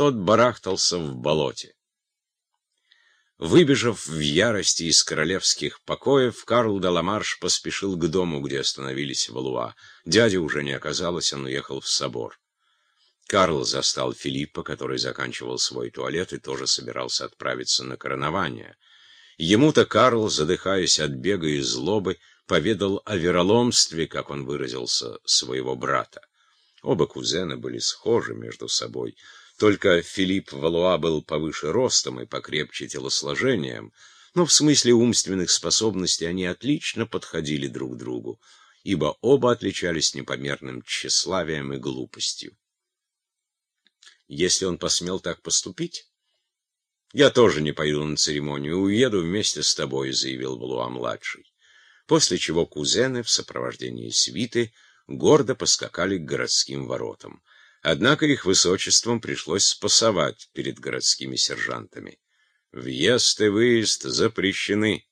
тот барахтался в болоте. Выбежав в ярости из королевских покоев, Карл де Ламарш поспешил к дому, где остановились Валуа. Дяди уже не оказалось, он уехал в собор. Карл застал Филиппа, который заканчивал свой туалет и тоже собирался отправиться на коронование. Ему-то Карл, задыхаясь от бега и злобы, поведал о вероломстве, как он выразился, своего брата. Оба кузена были схожи между собой — только Филипп Валуа был повыше ростом и покрепче телосложением, но в смысле умственных способностей они отлично подходили друг другу, ибо оба отличались непомерным тщеславием и глупостью. Если он посмел так поступить, я тоже не пойду на церемонию, уеду вместе с тобой, заявил Валуа-младший. После чего кузены в сопровождении свиты гордо поскакали к городским воротам. Однако их высочеством пришлось спасовать перед городскими сержантами. Въезд и выезд запрещены.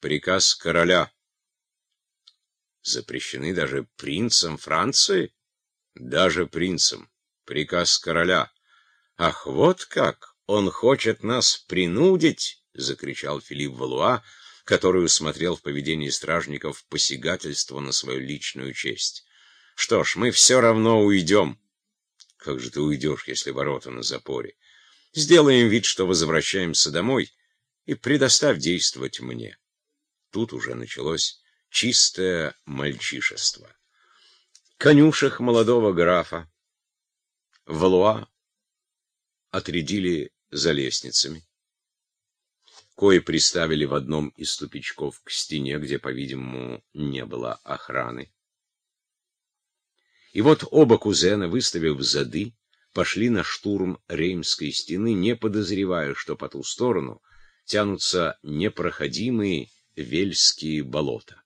Приказ короля. Запрещены даже принцам Франции? Даже принцам. Приказ короля. Ах, вот как! Он хочет нас принудить! — закричал Филипп Валуа, который усмотрел в поведении стражников посягательство на свою личную честь. Что ж, мы все равно уйдем. Как же ты уйдешь, если ворота на запоре? Сделаем вид, что возвращаемся домой, и предоставь действовать мне. Тут уже началось чистое мальчишество. Конюшек молодого графа Валуа отрядили за лестницами. Кое приставили в одном из тупичков к стене, где, по-видимому, не было охраны. И вот оба кузена, выставив зады, пошли на штурм Реймской стены, не подозревая, что по ту сторону тянутся непроходимые вельские болота.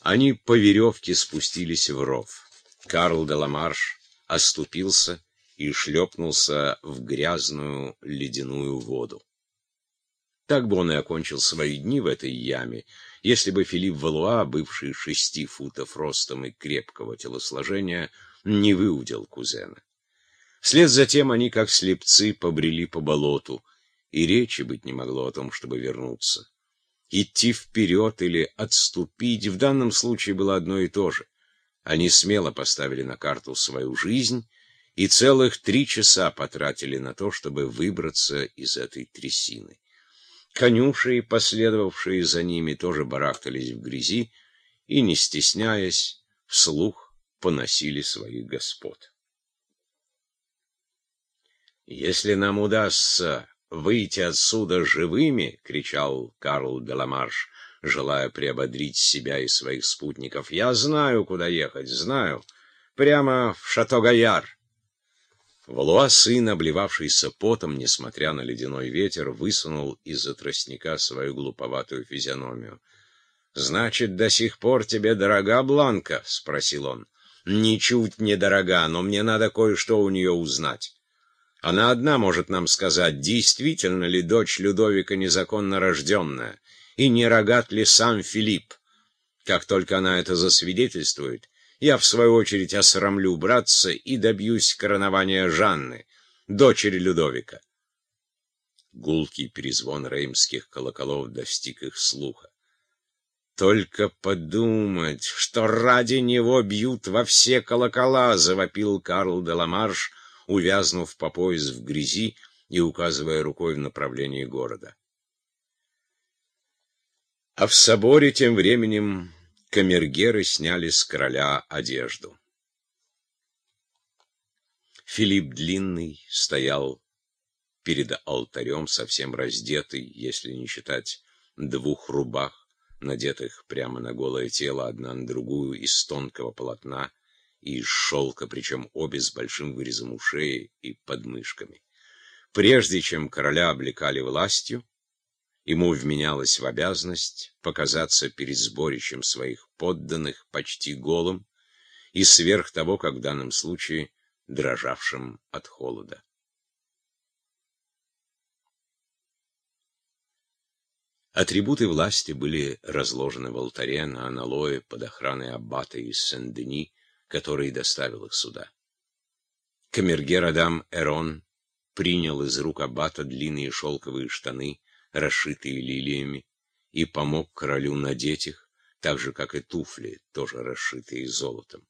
Они по веревке спустились в ров. Карл де Ламарш оступился и шлепнулся в грязную ледяную воду. Так бы он и окончил свои дни в этой яме, если бы Филипп Валуа, бывший шести футов ростом и крепкого телосложения, не выудил кузена. Вслед за тем они, как слепцы, побрели по болоту, и речи быть не могло о том, чтобы вернуться. Идти вперед или отступить в данном случае было одно и то же. Они смело поставили на карту свою жизнь и целых три часа потратили на то, чтобы выбраться из этой трясины. Конюши, последовавшие за ними, тоже барахтались в грязи и, не стесняясь, вслух поносили своих господ. «Если нам удастся выйти отсюда живыми, — кричал Карл Деламарш, желая приободрить себя и своих спутников, — я знаю, куда ехать, знаю, прямо в Шато-Гаяр. Валуа сын, обливавшийся потом, несмотря на ледяной ветер, высунул из-за тростника свою глуповатую физиономию. — Значит, до сих пор тебе дорога Бланка? — спросил он. — Ничуть не дорога, но мне надо кое-что у нее узнать. Она одна может нам сказать, действительно ли дочь Людовика незаконно рожденная, и не рогат ли сам Филипп. Как только она это засвидетельствует, я, в свою очередь, осрамлю братца и добьюсь коронования Жанны, дочери Людовика. Гулкий перезвон реймских колоколов достиг их слуха. «Только подумать, что ради него бьют во все колокола!» — завопил Карл де Ламарш, увязнув по пояс в грязи и указывая рукой в направлении города. А в соборе тем временем камергеры сняли с короля одежду. Филипп Длинный стоял перед алтарем, совсем раздетый, если не считать двух рубах, надетых прямо на голое тело, одна на другую, из тонкого полотна и из шелка, причем обе с большим вырезом ушей и подмышками. Прежде чем короля облекали властью, Ему вменялось в обязанность показаться перед сборищем своих подданных почти голым и сверх того, как в данном случае, дрожавшим от холода. Атрибуты власти были разложены в алтаре на аналое под охраной аббата из Сен-Дени, который доставил их сюда. Камергер Адам Эрон принял из рук аббата длинные шелковые штаны, расшитые лилиями, и помог королю надеть их, так же, как и туфли, тоже расшитые золотом.